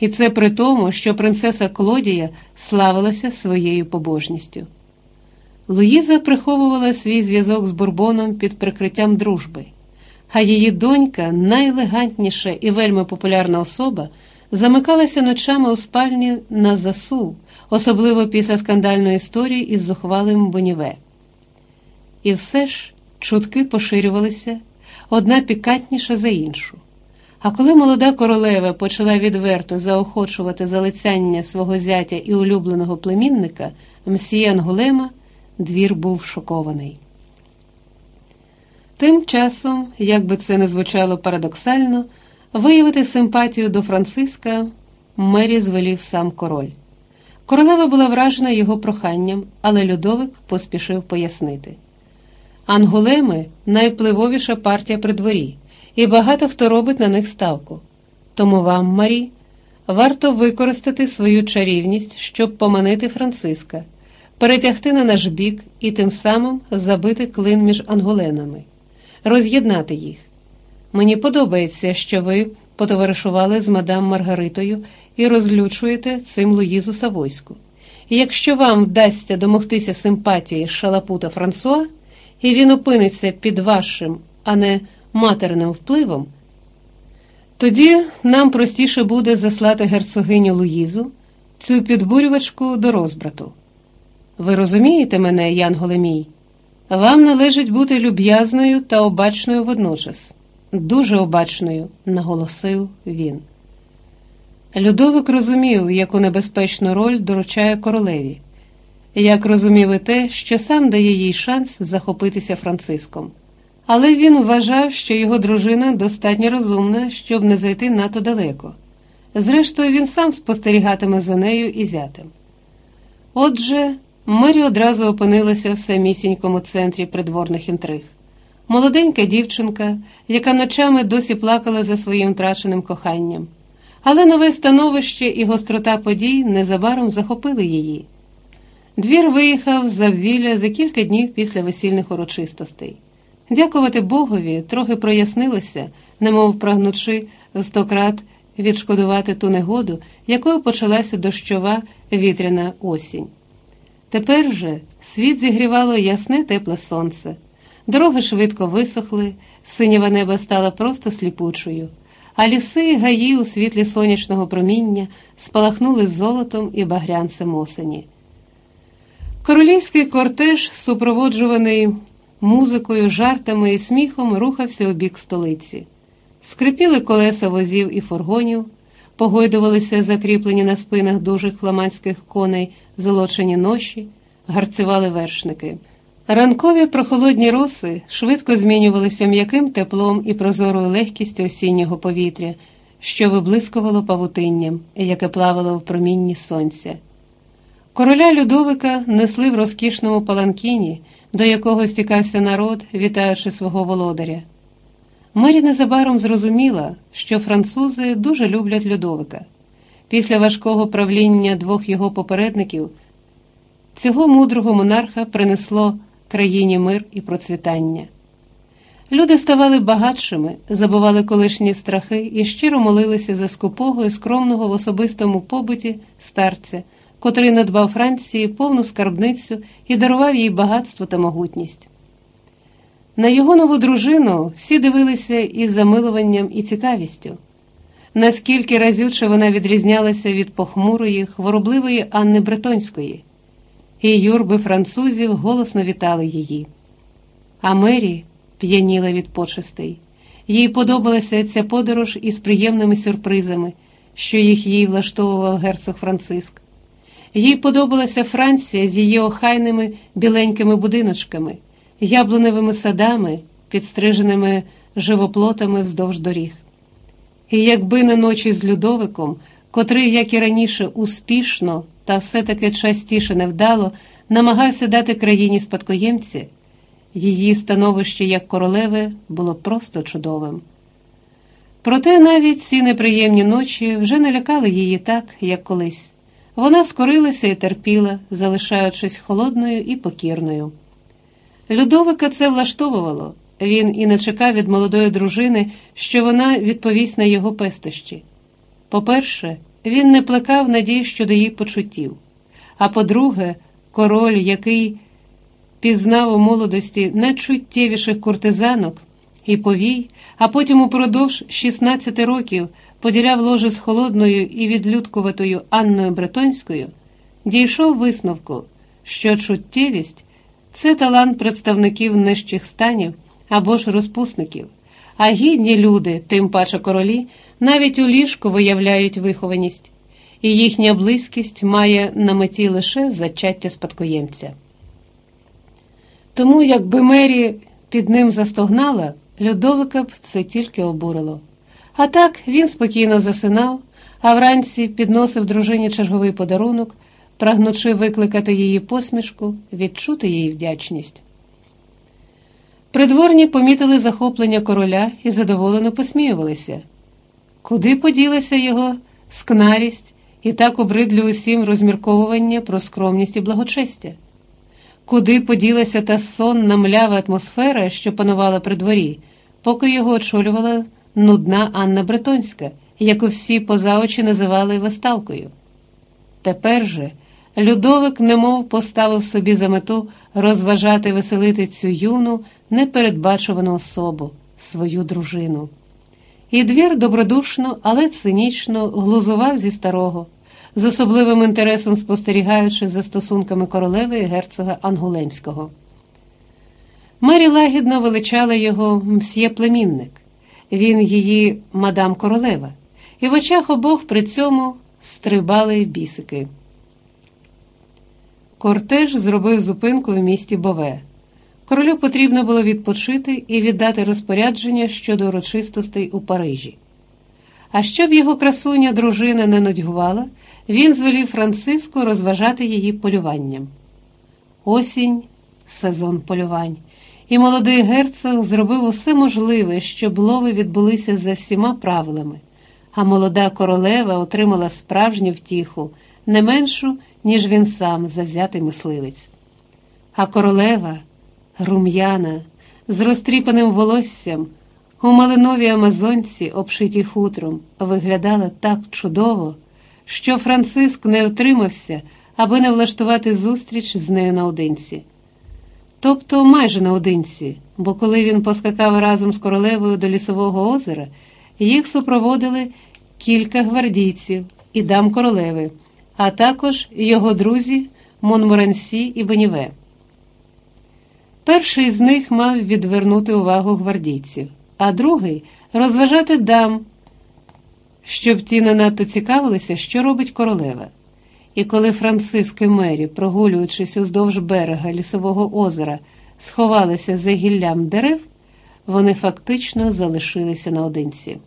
І це при тому, що принцеса Клодія славилася своєю побожністю. Луїза приховувала свій зв'язок з Бурбоном під прикриттям дружби, а її донька, найелегантніша і вельми популярна особа, замикалася ночами у спальні на засув, особливо після скандальної історії із зухвалим Боніве. І все ж чутки поширювалися одна пікантніша за іншу. А коли молода королева почала відверто заохочувати залицяння свого зятя і улюбленого племінника Мсія Ангулема, двір був шокований. Тим часом, як би це не звучало парадоксально, виявити симпатію до Франциска Мері звелів сам король. Королева була вражена його проханням, але Людовик поспішив пояснити. Ангулеми найвпливовіша партія при дворі, і багато хто робить на них ставку. Тому вам, Марі, варто використати свою чарівність, щоб поманити Франциска, перетягти на наш бік і тим самим забити клин між ангуленами, роз'єднати їх. Мені подобається, що ви потоваришували з мадам Маргаритою і розлючуєте цим Луїзу Савойську. Якщо вам вдасться домогтися симпатії шалапута Франсуа, і він опиниться під вашим, а не матерним впливом, тоді нам простіше буде заслати герцогиню Луїзу, цю підбурювачку до розбрату. Ви розумієте мене, Янголе мій? Вам належить бути люб'язною та обачною водночас, дуже обачною, наголосив він. Людовик розумів, яку небезпечну роль доручає королеві, як розумів і те, що сам дає їй шанс захопитися Франциском. Але він вважав, що його дружина достатньо розумна, щоб не зайти надто далеко. Зрештою, він сам спостерігатиме за нею і зятем. Отже, Мері одразу опинилася в самісінькому центрі придворних інтриг. Молоденька дівчинка, яка ночами досі плакала за своїм втраченим коханням. Але нове становище і гострота подій незабаром захопили її. Двір виїхав з Заввілля за кілька днів після весільних урочистостей. Дякувати Богові, трохи прояснилося, немов прагнучи стократ відшкодувати ту негоду, якою почалася дощова вітряна осінь. Тепер же світ зігрівало ясне тепле сонце, дороги швидко висохли, синєве небо стало просто сліпучою, а ліси і гаї у світлі сонячного проміння спалахнули золотом і багрянцем осені. Королівський кортеж, супроводжуваний музикою, жартами і сміхом, рухався у бік столиці. Скрипіли колеса возів і фургонів, погойдувалися закріплені на спинах дужих фламандських коней золочені ноші, гарцювали вершники. Ранкові прохолодні роси швидко змінювалися м'яким теплом і прозорою легкістю осіннього повітря, що виблискувало павутинням, яке плавало в промінні сонця. Короля Людовика несли в розкішному паланкіні, до якого стікався народ, вітаючи свого володаря. Мері незабаром зрозуміла, що французи дуже люблять Людовика. Після важкого правління двох його попередників цього мудрого монарха принесло країні мир і процвітання. Люди ставали багатшими, забували колишні страхи і щиро молилися за скупого і скромного в особистому побуті старця котрий надбав Франції повну скарбницю і дарував їй багатство та могутність. На його нову дружину всі дивилися із замилуванням і цікавістю. Наскільки разюче вона відрізнялася від похмурої, хворобливої Анни Бретонської, і юрби французів голосно вітали її. А Мері п'яніла від почестей. Їй подобалася ця подорож із приємними сюрпризами, що їх їй влаштовував герцог Франциск. Їй подобалася Франція з її охайними біленькими будиночками, яблуневими садами, підстриженими живоплотами вздовж доріг. І якби не ночі з Людовиком, котрий, як і раніше, успішно та все-таки частіше невдало намагався дати країні спадкоємці, її становище як королеви було просто чудовим. Проте навіть ці неприємні ночі вже не лякали її так, як колись. Вона скорилася і терпіла, залишаючись холодною і покірною. Людовика це влаштовувало, він і не чекав від молодої дружини, що вона відповість на його пестощі. По-перше, він не плекав надій щодо її почуттів. А по-друге, король, який пізнав у молодості найчуттєвіших куртизанок і повій, а потім упродовж 16 років поділяв ложе з холодною і відлюдкуватою Анною Бретонською, дійшов висновку, що чуттєвість це талант представників нижчих станів або ж розпусників, а гідні люди, тим паче королі, навіть у ліжку виявляють вихованість, і їхня близькість має на меті лише зачаття спадкоємця. Тому, якби Мері під ним застогнала, Людовика б це тільки обурило. А так він спокійно засинав, а вранці підносив дружині черговий подарунок, прагнучи викликати її посмішку, відчути її вдячність. Придворні помітили захоплення короля і задоволено посміювалися. Куди поділася його скнарість і так обридлі усім розмірковування про скромність і благочестя? Куди поділася та сонна млява атмосфера, що панувала при дворі, поки його очолювала нудна Анна Бретонська, яку всі поза очі називали весталкою? Тепер же Людовик немов поставив собі за мету розважати веселити цю юну, непередбачувану особу, свою дружину. І двір добродушно, але цинічно глузував зі старого з особливим інтересом спостерігаючи за стосунками королеви і герцога Ангулемського. Мері лагідно величала його мсьє племінник, він її мадам королева, і в очах обох при цьому стрибали бісики. Кортеж зробив зупинку в місті Бове. Королю потрібно було відпочити і віддати розпорядження щодо урочистостей у Парижі. А щоб його красуня дружина не нудьгувала, він звелів Франциску розважати її полюванням. Осінь сезон полювань, і молодий герцог зробив усе можливе, щоб лови відбулися за всіма правилами, а молода королева отримала справжню втіху, не меншу, ніж він сам завзятий мисливець. А королева, рум'яна, з розтріпаним волоссям, у малиновій амазонці, обшитій хутром, виглядала так чудово що Франциск не втримався, аби не влаштувати зустріч з нею наодинці. Тобто майже наодинці, бо коли він поскакав разом з королевою до лісового озера, їх супроводили кілька гвардійців і дам королеви, а також його друзі Монморансі і Беніве. Перший з них мав відвернути увагу гвардійців, а другий розважати дам щоб ті не надто цікавилися, що робить королева. І коли Франциск і Мері, прогулюючись уздовж берега лісового озера, сховалися за гіллям дерев, вони фактично залишилися наодинці.